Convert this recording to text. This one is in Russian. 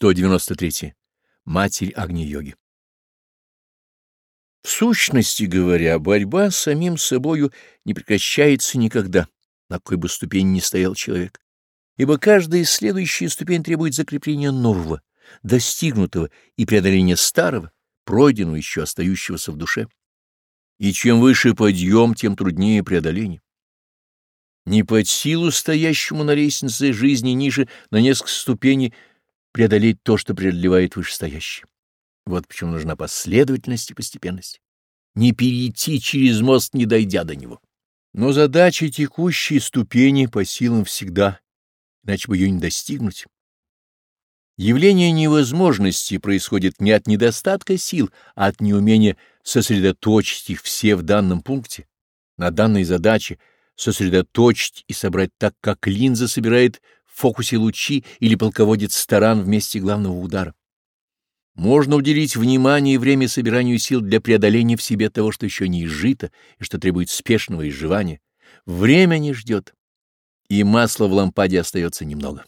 193. Матерь Агни-йоги. В сущности говоря, борьба с самим собою не прекращается никогда, на какой бы ступени ни стоял человек, ибо каждая следующая ступень требует закрепления нового, достигнутого и преодоления старого, пройденного еще остающегося в душе. И чем выше подъем, тем труднее преодоление. Не под силу стоящему на лестнице жизни ниже на несколько ступеней – преодолеть то, что преодолевает вышестоящий. Вот почему нужна последовательность и постепенность. Не перейти через мост, не дойдя до него. Но задача текущей ступени по силам всегда, иначе бы ее не достигнуть. Явление невозможности происходит не от недостатка сил, а от неумения сосредоточить их все в данном пункте, на данной задаче, сосредоточить и собрать так, как линза собирает фокусе лучи или полководец старан вместе главного удара. Можно уделить внимание и время собиранию сил для преодоления в себе того, что еще не изжито и что требует спешного изживания. Время не ждет, и масла в лампаде остается немного.